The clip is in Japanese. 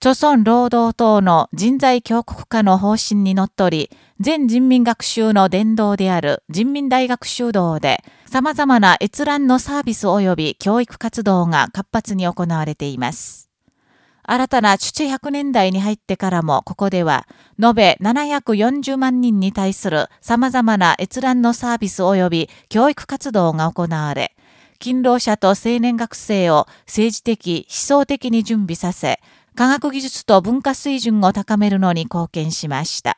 朝鮮労働党の人材強国化の方針にのっとり、全人民学習の伝道である人民大学修道で、様々な閲覧のサービス及び教育活動が活発に行われています。新たな父100年代に入ってからもここでは、延べ740万人に対する様々な閲覧のサービス及び教育活動が行われ、勤労者と青年学生を政治的、思想的に準備させ、科学技術と文化水準を高めるのに貢献しました。